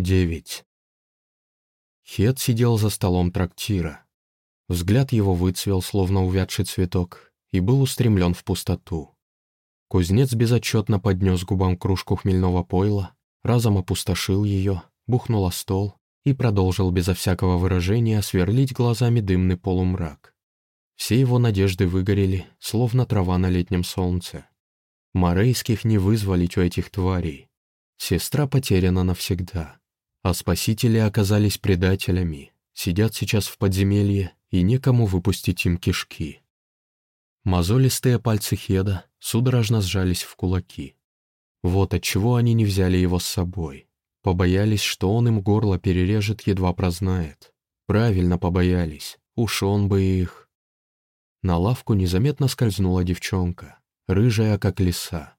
Девять. Хет сидел за столом трактира. Взгляд его выцвел, словно увядший цветок, и был устремлен в пустоту. Кузнец безотчетно поднес губам кружку хмельного пойла, разом опустошил ее, бухнул о стол и продолжил безо всякого выражения сверлить глазами дымный полумрак. Все его надежды выгорели, словно трава на летнем солнце. Морейских не вызволить у этих тварей. Сестра потеряна навсегда. А спасители оказались предателями, сидят сейчас в подземелье, и некому выпустить им кишки. Мозолистые пальцы Хеда судорожно сжались в кулаки. Вот отчего они не взяли его с собой. Побоялись, что он им горло перережет, едва прознает. Правильно побоялись, уж он бы их... На лавку незаметно скользнула девчонка, рыжая, как лиса.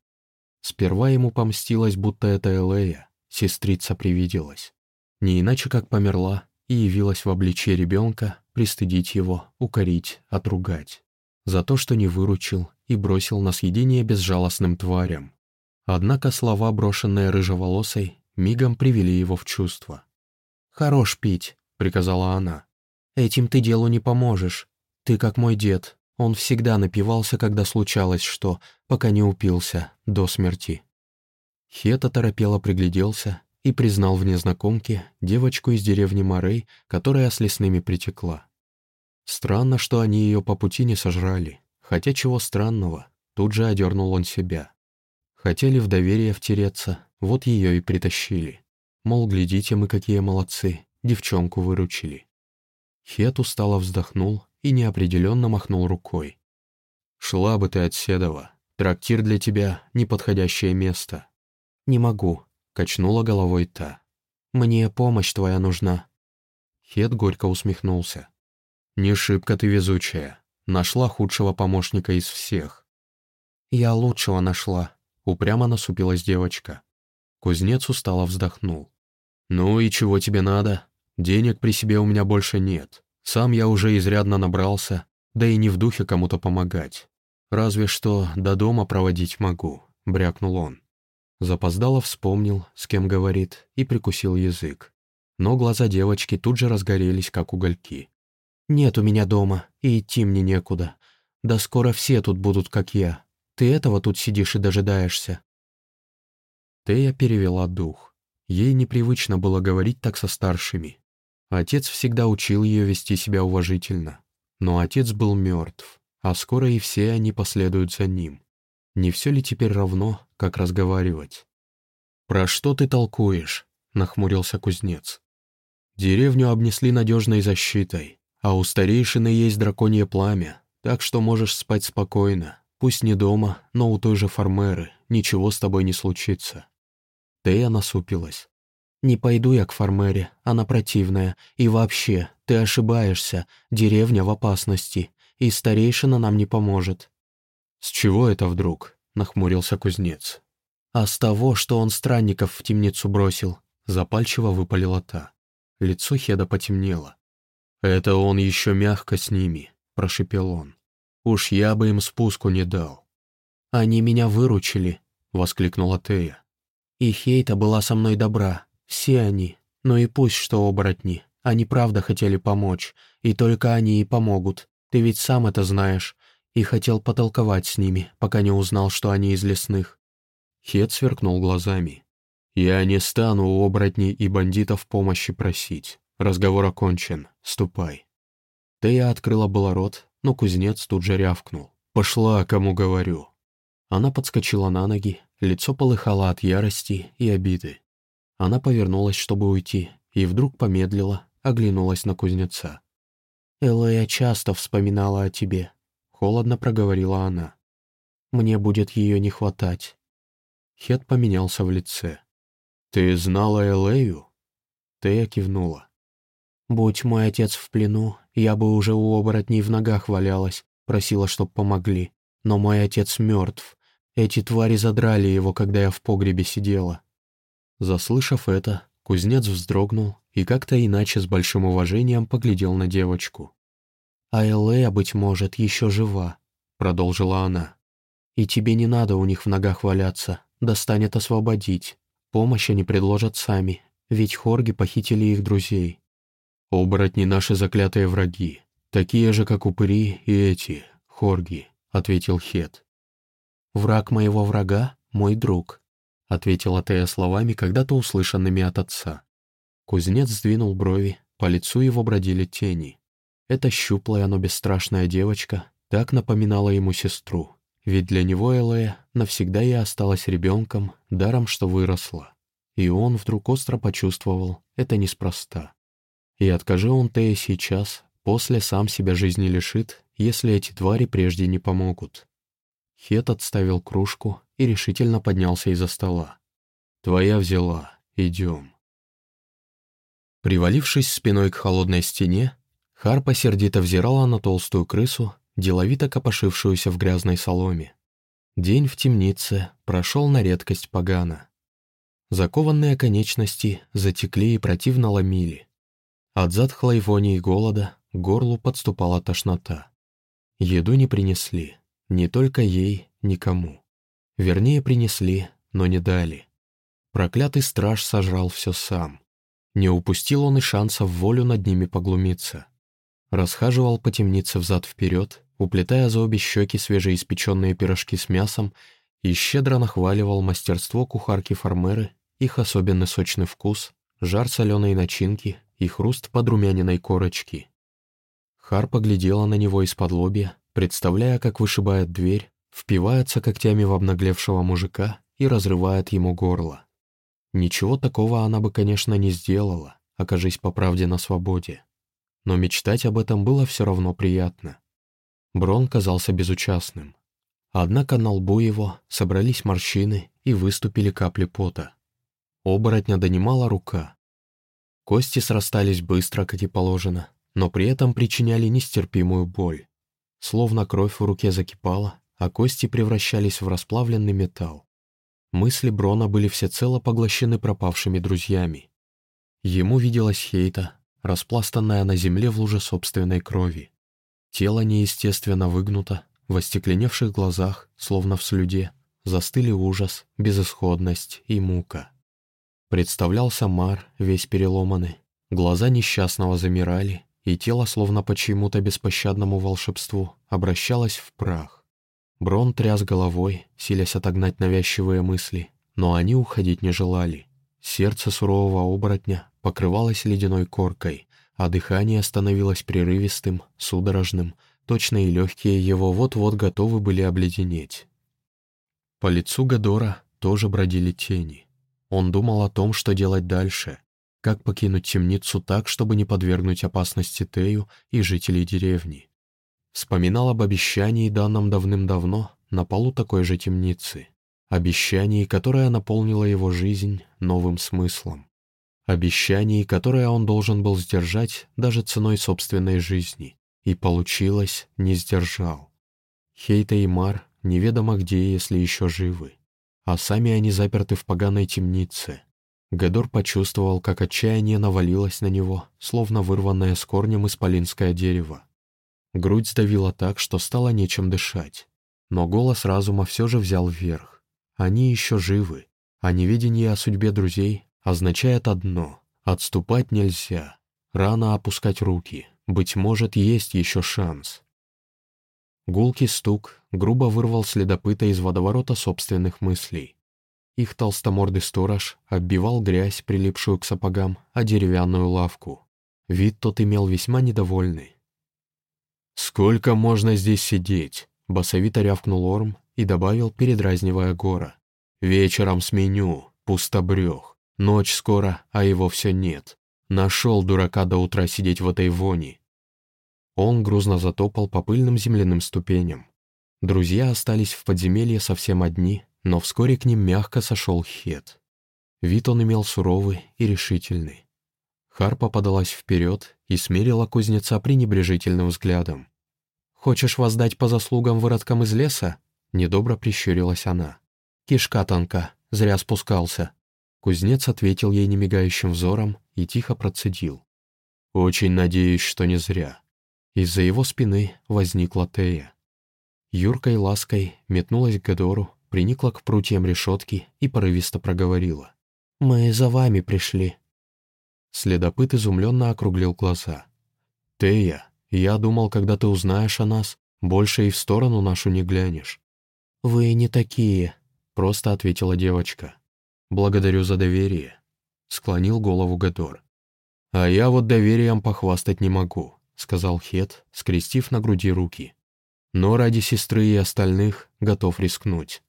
Сперва ему помстилось, будто это Элея, сестрица привиделась. Не иначе, как померла и явилась в обличье ребенка, пристыдить его, укорить, отругать. За то, что не выручил и бросил на съедение безжалостным тварям. Однако слова, брошенные рыжеволосой, мигом привели его в чувство. «Хорош пить», — приказала она. «Этим ты делу не поможешь. Ты как мой дед. Он всегда напивался, когда случалось что, пока не упился, до смерти». Хета торопело пригляделся и признал в незнакомке девочку из деревни Морей, которая с лесными притекла. Странно, что они ее по пути не сожрали, хотя чего странного, тут же одернул он себя. Хотели в доверие втереться, вот ее и притащили. Мол, глядите мы какие молодцы, девчонку выручили. Хет устало вздохнул и неопределенно махнул рукой. «Шла бы ты от Седова. Трактир для тебя — неподходящее место». «Не могу», — качнула головой та. «Мне помощь твоя нужна». Хет горько усмехнулся. «Не шибко ты везучая. Нашла худшего помощника из всех». «Я лучшего нашла», — упрямо насупилась девочка. Кузнец устало вздохнул. «Ну и чего тебе надо? Денег при себе у меня больше нет. Сам я уже изрядно набрался, да и не в духе кому-то помогать. Разве что до дома проводить могу», — брякнул он. Запоздало вспомнил, с кем говорит, и прикусил язык. Но глаза девочки тут же разгорелись, как угольки. «Нет у меня дома, и идти мне некуда. Да скоро все тут будут, как я. Ты этого тут сидишь и дожидаешься. Тея перевела дух. Ей непривычно было говорить так со старшими. Отец всегда учил ее вести себя уважительно. Но отец был мертв, а скоро и все они последуют за ним. Не все ли теперь равно, как разговаривать? «Про что ты толкуешь?» — нахмурился кузнец. «Деревню обнесли надежной защитой, а у старейшины есть драконье пламя, так что можешь спать спокойно. Пусть не дома, но у той же фармеры, ничего с тобой не случится. Тея насупилась. «Не пойду я к фармере, она противная. И вообще, ты ошибаешься, деревня в опасности, и старейшина нам не поможет». «С чего это вдруг?» — нахмурился кузнец. «А с того, что он странников в темницу бросил», — запальчиво выпалила та. Лицо Хеда потемнело. «Это он еще мягко с ними», — прошипел он. «Уж я бы им спуску не дал». «Они меня выручили», — воскликнула Тея. И Хейта была со мной добра, все они. Но и пусть что оборотни, они правда хотели помочь, и только они и помогут. Ты ведь сам это знаешь. И хотел потолковать с ними, пока не узнал, что они из лесных. Хет сверкнул глазами. «Я не стану у оборотней и бандитов помощи просить. Разговор окончен. Ступай». Тея открыла было рот, но кузнец тут же рявкнул. «Пошла, кому говорю». Она подскочила на ноги, Лицо полыхало от ярости и обиды. Она повернулась, чтобы уйти, и вдруг помедлила, оглянулась на кузнеца. «Элэя часто вспоминала о тебе», — холодно проговорила она. «Мне будет ее не хватать». Хет поменялся в лице. «Ты знала Элею?» Тея кивнула. «Будь мой отец в плену, я бы уже у оборотней в ногах валялась, просила, чтоб помогли. Но мой отец мертв, эти твари задрали его, когда я в погребе сидела». Заслышав это, кузнец вздрогнул и как-то иначе с большим уважением поглядел на девочку. «А Элея, быть может, еще жива», — продолжила она. «И тебе не надо у них в ногах валяться, достанет освободить. Помощь они предложат сами. ведь хорги похитили их друзей. «Оборотни — наши заклятые враги, такие же, как упыри и эти, хорги», — ответил Хет. «Враг моего врага — мой друг», — ответила Тея словами, когда-то услышанными от отца. Кузнец сдвинул брови, по лицу его бродили тени. Эта щуплая, но бесстрашная девочка так напоминала ему сестру, ведь для него Элея навсегда и осталась ребенком, даром что выросла. И он вдруг остро почувствовал, это неспроста. И откажи он Тея сейчас, после сам себя жизни лишит, если эти твари прежде не помогут. Хет отставил кружку и решительно поднялся из-за стола. «Твоя взяла. Идем». Привалившись спиной к холодной стене, Харпа сердито взирала на толстую крысу, деловито копошившуюся в грязной соломе. День в темнице прошел на редкость погано. Закованные конечности затекли и противно ломили. От затхлой вони и голода к горлу подступала тошнота. Еду не принесли. Не только ей, никому. Вернее, принесли, но не дали. Проклятый страж сожрал все сам. Не упустил он и шанса в волю над ними поглумиться. Расхаживал по темнице взад-вперед, уплетая за обе щеки свежеиспеченные пирожки с мясом и щедро нахваливал мастерство кухарки Фармеры, их особенный сочный вкус, жар соленой начинки и хруст подрумяненной корочки. Хар поглядела на него из-под лобья, представляя, как вышибает дверь, впивается когтями в обнаглевшего мужика и разрывает ему горло. Ничего такого она бы, конечно, не сделала, окажись по правде на свободе. Но мечтать об этом было все равно приятно. Брон казался безучастным. Однако на лбу его собрались морщины и выступили капли пота. Оборотня донимала рука. Кости срастались быстро, как и положено, но при этом причиняли нестерпимую боль. Словно кровь в руке закипала, а кости превращались в расплавленный металл. Мысли Брона были всецело поглощены пропавшими друзьями. Ему виделась Хейта, распластанная на земле в луже собственной крови. Тело неестественно выгнуто, в остекленевших глазах, словно в слюде, застыли ужас, безысходность и мука. Представлялся Мар, весь переломанный, глаза несчастного замирали, и тело, словно по чьему-то беспощадному волшебству, обращалось в прах. Брон тряс головой, силясь отогнать навязчивые мысли, но они уходить не желали. Сердце сурового оборотня покрывалось ледяной коркой, а дыхание становилось прерывистым, судорожным, точно и легкие его вот-вот готовы были обледенеть. По лицу Гадора тоже бродили тени. Он думал о том, что делать дальше, как покинуть темницу так, чтобы не подвергнуть опасности Тею и жителей деревни. Вспоминал об обещании, данном давным-давно, на полу такой же темницы. Обещании, которое наполнило его жизнь новым смыслом. Обещании, которое он должен был сдержать даже ценой собственной жизни. И получилось, не сдержал. Хейта и Мар неведомо где, если еще живы. А сами они заперты в поганой темнице, Гедор почувствовал, как отчаяние навалилось на него, словно вырванное с корнем исполинское дерево. Грудь сдавила так, что стало нечем дышать. Но голос разума все же взял вверх. Они еще живы, а неведение о судьбе друзей означает одно — отступать нельзя. Рано опускать руки, быть может, есть еще шанс. Гулкий стук грубо вырвал следопыта из водоворота собственных мыслей. Их толстомордый сторож оббивал грязь, прилипшую к сапогам, о деревянную лавку. Вид тот имел весьма недовольный. «Сколько можно здесь сидеть?» — басовито рявкнул Орм и добавил, передразнивая Гора. «Вечером сменю, пустобрех. Ночь скоро, а его все нет. Нашел дурака до утра сидеть в этой вони». Он грузно затопал по пыльным земляным ступеням. Друзья остались в подземелье совсем одни, но вскоре к ним мягко сошел Хет. Вид он имел суровый и решительный. Харпа подалась вперед и смерила кузнеца пренебрежительным взглядом. «Хочешь воздать по заслугам выродкам из леса?» Недобро прищурилась она. «Кишка тонка, зря спускался». Кузнец ответил ей немигающим взором и тихо процедил. «Очень надеюсь, что не зря». Из-за его спины возникла Тея. Юркой лаской метнулась к Гадору приникла к прутьям решетки и порывисто проговорила. «Мы за вами пришли». Следопыт изумленно округлил глаза. «Тея, я думал, когда ты узнаешь о нас, больше и в сторону нашу не глянешь». «Вы не такие», — просто ответила девочка. «Благодарю за доверие», — склонил голову Гатор. «А я вот доверием похвастать не могу», — сказал Хет, скрестив на груди руки. «Но ради сестры и остальных готов рискнуть».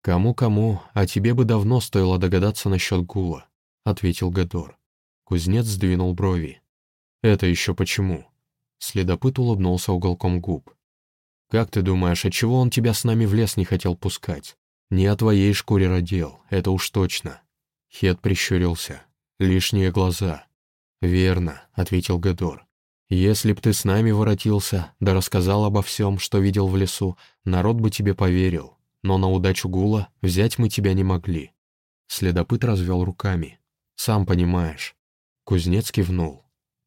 «Кому-кому, а тебе бы давно стоило догадаться насчет Гула», — ответил Гадор. Кузнец сдвинул брови. «Это еще почему?» Следопыт улыбнулся уголком губ. «Как ты думаешь, отчего он тебя с нами в лес не хотел пускать? Не о твоей шкуре родил, это уж точно». Хет прищурился. «Лишние глаза». «Верно», — ответил Гадор. «Если б ты с нами воротился, да рассказал обо всем, что видел в лесу, народ бы тебе поверил но на удачу Гула взять мы тебя не могли». Следопыт развел руками. «Сам понимаешь». Кузнец кивнул.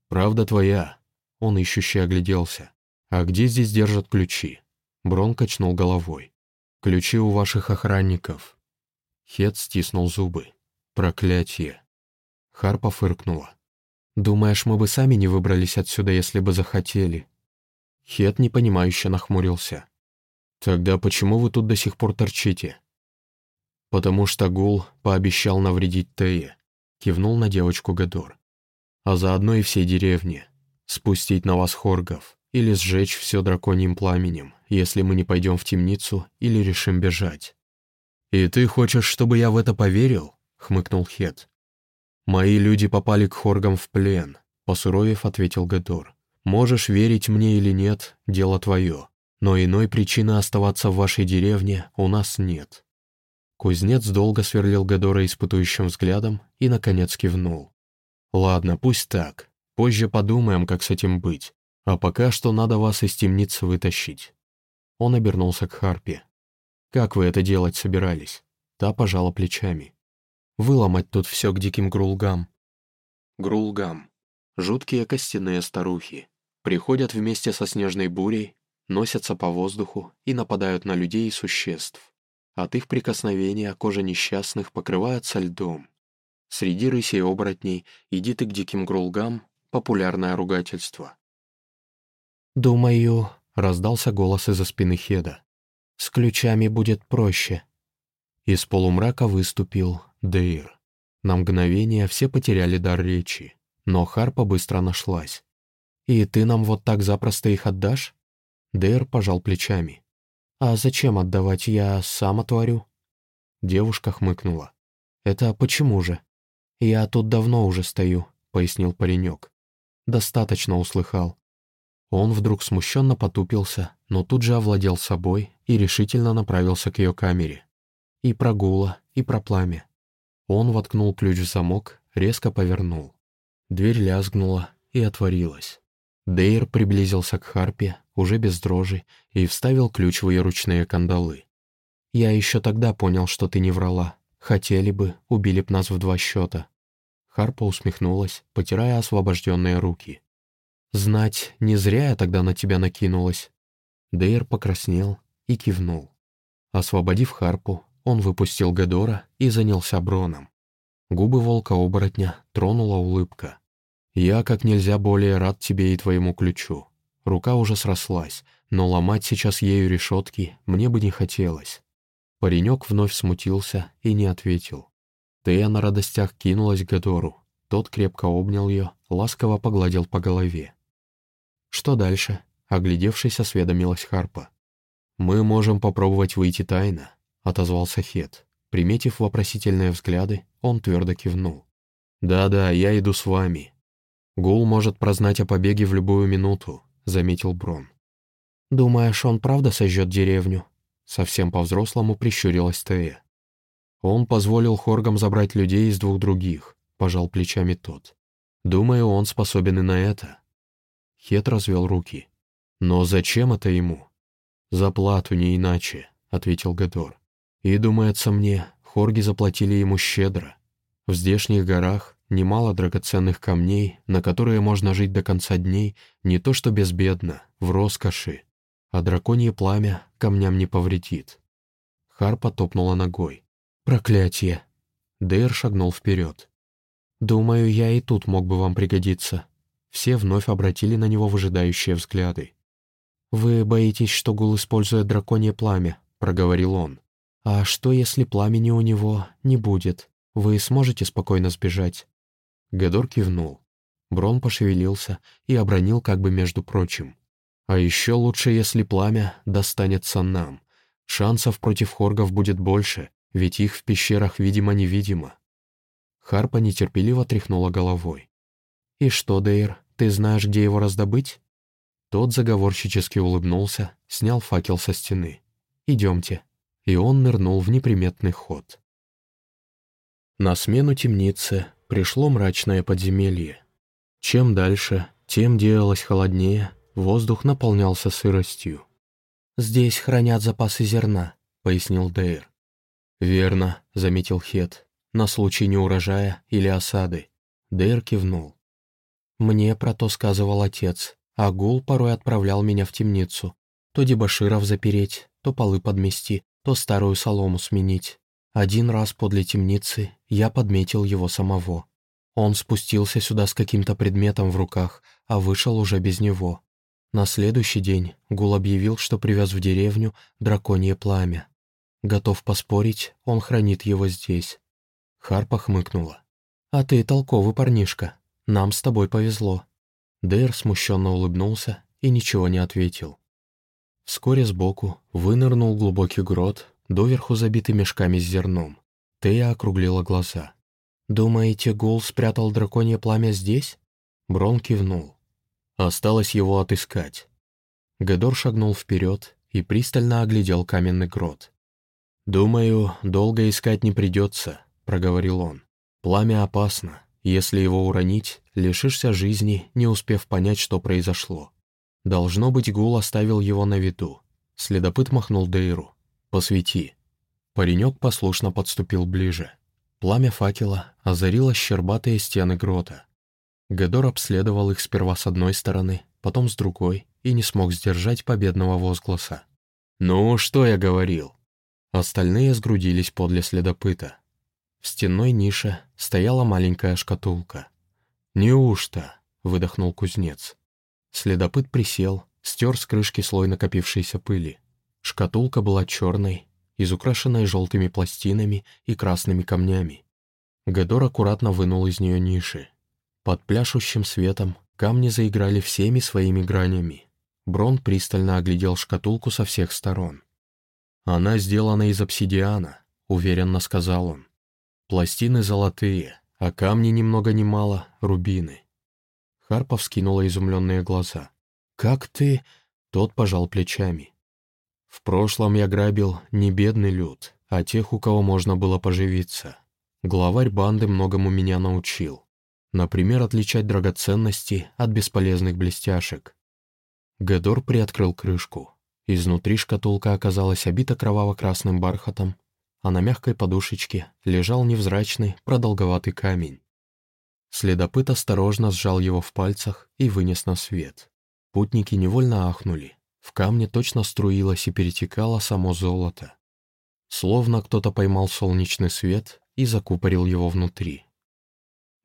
«Правда твоя». Он ищуще огляделся. «А где здесь держат ключи?» Брон качнул головой. «Ключи у ваших охранников». Хет стиснул зубы. «Проклятие!» Харпа фыркнула. «Думаешь, мы бы сами не выбрались отсюда, если бы захотели?» Хет непонимающе нахмурился. «Тогда почему вы тут до сих пор торчите?» «Потому что Гул пообещал навредить Тее», — кивнул на девочку Гадор. «А заодно и всей деревне. Спустить на вас хоргов или сжечь все драконьим пламенем, если мы не пойдем в темницу или решим бежать». «И ты хочешь, чтобы я в это поверил?» — хмыкнул Хет. «Мои люди попали к хоргам в плен», — посуровев ответил Гадор. «Можешь верить мне или нет, дело твое но иной причины оставаться в вашей деревне у нас нет». Кузнец долго сверлил Гадора испытующим взглядом и, наконец, кивнул. «Ладно, пусть так. Позже подумаем, как с этим быть. А пока что надо вас из темницы вытащить». Он обернулся к Харпе. «Как вы это делать собирались?» Та пожала плечами. «Выломать тут все к диким грулгам». Грулгам. Жуткие костяные старухи. Приходят вместе со снежной бурей носятся по воздуху и нападают на людей и существ. От их прикосновения кожа несчастных покрывается льдом. Среди рысей оборотней идит и к диким грулгам популярное ругательство. «Думаю», — раздался голос из-за спины Хеда, — «с ключами будет проще». Из полумрака выступил Дейр. На мгновение все потеряли дар речи, но Харпа быстро нашлась. «И ты нам вот так запросто их отдашь?» Дэр пожал плечами. «А зачем отдавать, я сам отворю?» Девушка хмыкнула. «Это почему же?» «Я тут давно уже стою», — пояснил паренек. «Достаточно услыхал». Он вдруг смущенно потупился, но тут же овладел собой и решительно направился к ее камере. И прогула, и про пламя. Он воткнул ключ в замок, резко повернул. Дверь лязгнула и отворилась. Дейр приблизился к Харпе, уже без дрожи, и вставил ключ в ее ручные кандалы. «Я еще тогда понял, что ты не врала. Хотели бы, убили б нас в два счета». Харпа усмехнулась, потирая освобожденные руки. «Знать, не зря я тогда на тебя накинулась». Дейр покраснел и кивнул. Освободив Харпу, он выпустил Гадора и занялся Броном. Губы волка-оборотня тронула улыбка. «Я как нельзя более рад тебе и твоему ключу. Рука уже срослась, но ломать сейчас ею решетки мне бы не хотелось. Паренек вновь смутился и не ответил. Тея на радостях кинулась к Гадору. Тот крепко обнял ее, ласково погладил по голове. «Что дальше?» — оглядевшись, осведомилась Харпа. «Мы можем попробовать выйти тайно», — отозвался Хет. Приметив вопросительные взгляды, он твердо кивнул. «Да-да, я иду с вами. Гул может прознать о побеге в любую минуту. — заметил Брон. «Думаешь, он правда сожжет деревню?» Совсем по-взрослому прищурилась Тея. «Он позволил Хоргам забрать людей из двух других», — пожал плечами тот. «Думаю, он способен и на это». Хет развел руки. «Но зачем это ему?» «За плату, не иначе», — ответил Гадор. «И, думается мне, Хорги заплатили ему щедро. В здешних горах Немало драгоценных камней, на которые можно жить до конца дней, не то что безбедно, в роскоши. А драконье пламя камням не повредит. Харпа топнула ногой. «Проклятие!» Дейр шагнул вперед. «Думаю, я и тут мог бы вам пригодиться». Все вновь обратили на него выжидающие взгляды. «Вы боитесь, что гул использует драконье пламя», — проговорил он. «А что, если пламени у него не будет? Вы сможете спокойно сбежать?» Гедор кивнул. Брон пошевелился и обронил как бы между прочим. «А еще лучше, если пламя достанется нам. Шансов против хоргов будет больше, ведь их в пещерах видимо-невидимо». Харпа нетерпеливо тряхнула головой. «И что, Дейр, ты знаешь, где его раздобыть?» Тот заговорщически улыбнулся, снял факел со стены. «Идемте». И он нырнул в неприметный ход. На смену темницы пришло мрачное подземелье. Чем дальше, тем делалось холоднее, воздух наполнялся сыростью. «Здесь хранят запасы зерна», — пояснил Дейр. «Верно», — заметил Хет, — «на случай неурожая или осады». Дейр кивнул. «Мне про то сказывал отец. А гул порой отправлял меня в темницу. То дебоширов запереть, то полы подмести, то старую солому сменить. Один раз подле темницы я подметил его самого. Он спустился сюда с каким-то предметом в руках, а вышел уже без него. На следующий день Гул объявил, что привез в деревню драконье пламя. Готов поспорить, он хранит его здесь. Харпа хмыкнула. «А ты толковый парнишка. Нам с тобой повезло. Дейр смущенно улыбнулся и ничего не ответил. Вскоре сбоку вынырнул глубокий грот, доверху забитый мешками с зерном. Тея округлила глаза. «Думаете, Гул спрятал драконье пламя здесь?» Брон кивнул. Осталось его отыскать. Гедор шагнул вперед и пристально оглядел каменный грот. «Думаю, долго искать не придется», — проговорил он. «Пламя опасно. Если его уронить, лишишься жизни, не успев понять, что произошло. Должно быть, Гул оставил его на виду. Следопыт махнул Дейру. «Посвети». Паренек послушно подступил ближе. Пламя факела озарило щербатые стены грота. Гедор обследовал их сперва с одной стороны, потом с другой, и не смог сдержать победного возгласа. «Ну, что я говорил?» Остальные сгрудились подле следопыта. В стенной нише стояла маленькая шкатулка. «Неужто?» — выдохнул кузнец. Следопыт присел, стер с крышки слой накопившейся пыли. Шкатулка была черной, изукрашенной желтыми пластинами и красными камнями. Гедор аккуратно вынул из нее ниши. Под пляшущим светом камни заиграли всеми своими гранями. Брон пристально оглядел шкатулку со всех сторон. «Она сделана из обсидиана», — уверенно сказал он. Пластины золотые, а камни ни много ни мало — рубины. Харпов скинула изумленные глаза. «Как ты...» — тот пожал плечами. «В прошлом я грабил не бедный люд, а тех, у кого можно было поживиться. Главарь банды многому меня научил. Например, отличать драгоценности от бесполезных блестяшек. Гедор приоткрыл крышку. Изнутри шкатулка оказалась обита кроваво-красным бархатом а на мягкой подушечке лежал невзрачный, продолговатый камень. Следопыт осторожно сжал его в пальцах и вынес на свет. Путники невольно ахнули. В камне точно струилось и перетекало само золото. Словно кто-то поймал солнечный свет и закупорил его внутри.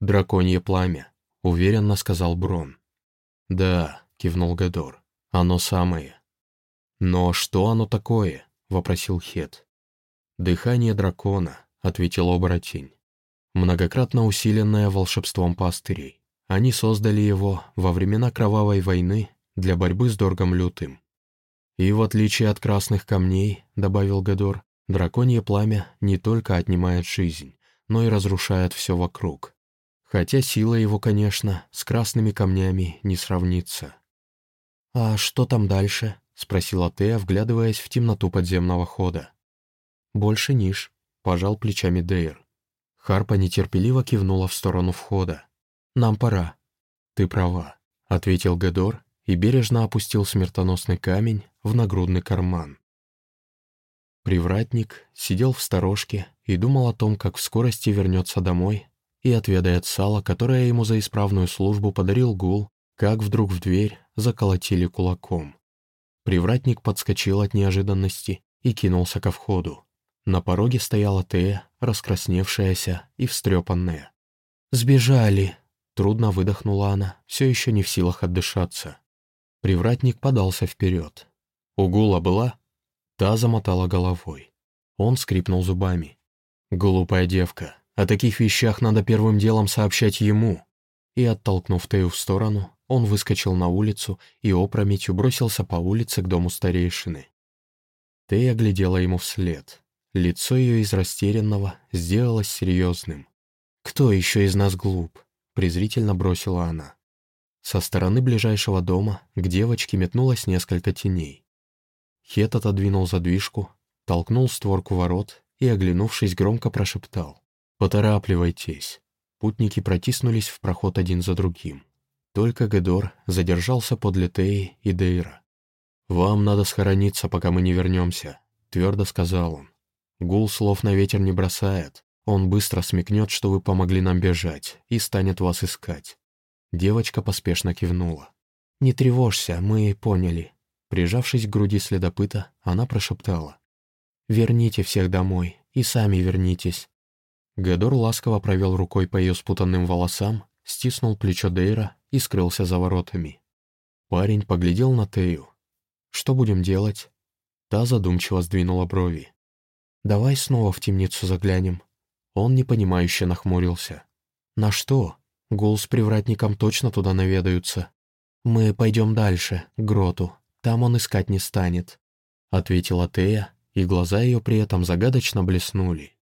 «Драконье пламя», — уверенно сказал Брон. «Да», — кивнул Гадор, — «оно самое». «Но что оно такое?» — вопросил Хет. «Дыхание дракона», — ответил оборотень. Многократно усиленное волшебством пастырей. Они создали его во времена Кровавой войны для борьбы с Доргом Лютым. И в отличие от красных камней, добавил Гадор, драконье пламя не только отнимает жизнь, но и разрушает все вокруг. Хотя сила его, конечно, с красными камнями не сравнится. «А что там дальше?» — спросила Тея, вглядываясь в темноту подземного хода. «Больше ниш», — пожал плечами Дейр. Харпа нетерпеливо кивнула в сторону входа. «Нам пора». «Ты права», — ответил Гедор и бережно опустил смертоносный камень в нагрудный карман. Привратник сидел в сторожке и думал о том, как в скорости вернется домой и отведает сало, которое ему за исправную службу подарил гул, как вдруг в дверь заколотили кулаком. Привратник подскочил от неожиданности и кинулся ко входу. На пороге стояла Тея, раскрасневшаяся и встрепанная. «Сбежали!» Трудно выдохнула она, все еще не в силах отдышаться. Привратник подался вперед. «У Гула была?» Та замотала головой. Он скрипнул зубами. «Глупая девка, о таких вещах надо первым делом сообщать ему». И, оттолкнув Тею в сторону, он выскочил на улицу и опрометью бросился по улице к дому старейшины. Тея глядела ему вслед. Лицо ее из растерянного сделалось серьезным. «Кто еще из нас глуп?» — презрительно бросила она. Со стороны ближайшего дома к девочке метнулось несколько теней. Хет отодвинул задвижку, толкнул створку ворот и, оглянувшись, громко прошептал. «Поторапливайтесь». Путники протиснулись в проход один за другим. Только Гедор задержался подле Теи и Дейра. «Вам надо схорониться, пока мы не вернемся», — твердо сказал он. «Гул слов на ветер не бросает. Он быстро смекнет, что вы помогли нам бежать, и станет вас искать». Девочка поспешно кивнула. «Не тревожься, мы поняли». Прижавшись к груди следопыта, она прошептала. «Верните всех домой, и сами вернитесь». Гедор ласково провел рукой по ее спутанным волосам, стиснул плечо Дейра и скрылся за воротами. Парень поглядел на Тею. «Что будем делать?» Та задумчиво сдвинула брови. «Давай снова в темницу заглянем». Он непонимающе нахмурился. «На что? Гул с привратником точно туда наведаются. Мы пойдем дальше, к гроту. Там он искать не станет», — ответила Тея, и глаза ее при этом загадочно блеснули.